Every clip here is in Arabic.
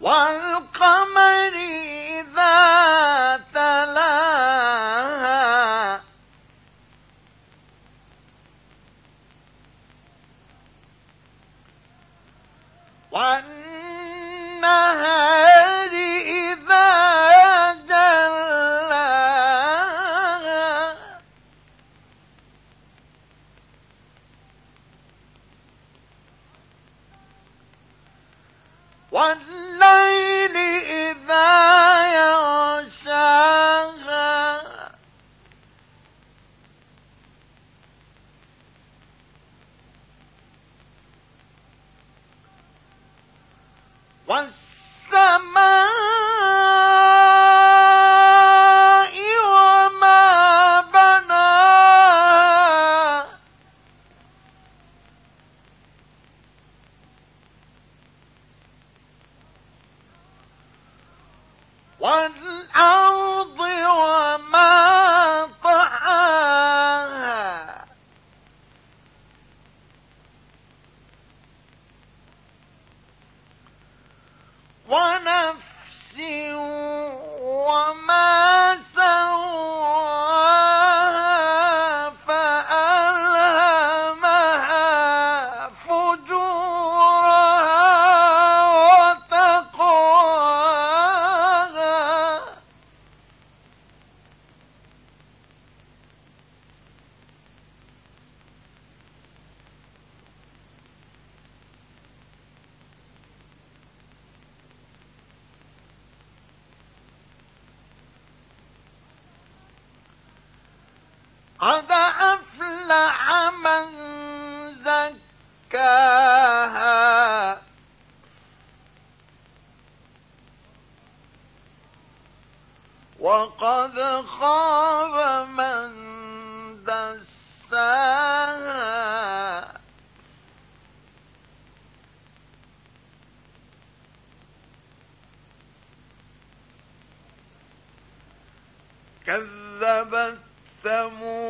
والقمر إذا تلاها. والنهار والليل إذا يغشاها. والسماء والأرض وما طحاها. ونفس قد أفلح من زكاها. وقد خاب من دساها. كذبت ثمود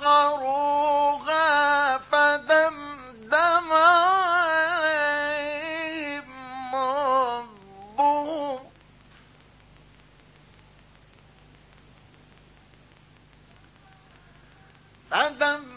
أَفَمَنْ